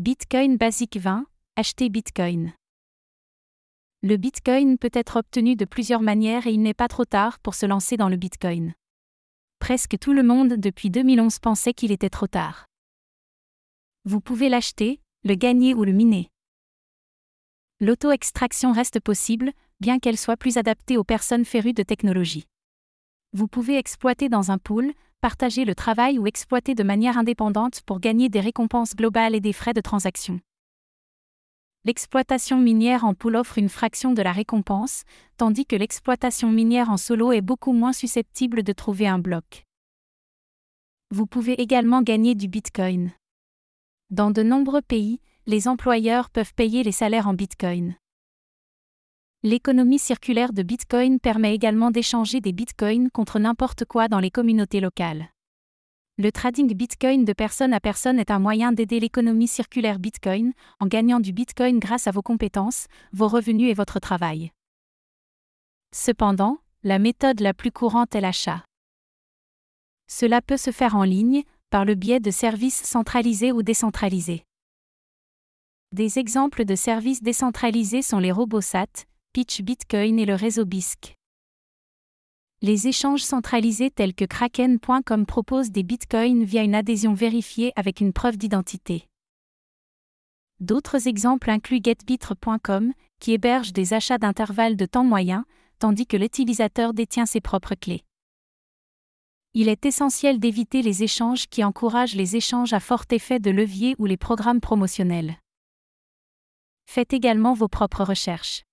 Bitcoin Basic 20, acheter Bitcoin. Le Bitcoin peut être obtenu de plusieurs manières et il n'est pas trop tard pour se lancer dans le Bitcoin. Presque tout le monde depuis 2011 pensait qu'il était trop tard. Vous pouvez l'acheter, le gagner ou le miner. L'auto-extraction reste possible, bien qu'elle soit plus adaptée aux personnes férues de technologie. Vous pouvez exploiter dans un pool, partager le travail ou exploiter de manière indépendante pour gagner des récompenses globales et des frais de transaction. L'exploitation minière en pool offre une fraction de la récompense, tandis que l'exploitation minière en solo est beaucoup moins susceptible de trouver un bloc. Vous pouvez également gagner du Bitcoin. Dans de nombreux pays, les employeurs peuvent payer les salaires en Bitcoin. L'économie circulaire de Bitcoin permet également d'échanger des Bitcoins contre n'importe quoi dans les communautés locales. Le trading Bitcoin de personne à personne est un moyen d'aider l'économie circulaire Bitcoin, en gagnant du Bitcoin grâce à vos compétences, vos revenus et votre travail. Cependant, la méthode la plus courante est l'achat. Cela peut se faire en ligne, par le biais de services centralisés ou décentralisés. Des exemples de services décentralisés sont les RoboSat, Bitcoin et le réseau BISC. Les échanges centralisés tels que Kraken.com proposent des bitcoins via une adhésion vérifiée avec une preuve d'identité. D'autres exemples incluent getbitre.com, qui héberge des achats d'intervalles de temps moyen, tandis que l'utilisateur détient ses propres clés. Il est essentiel d'éviter les échanges qui encouragent les échanges à fort effet de levier ou les programmes promotionnels. Faites également vos propres recherches.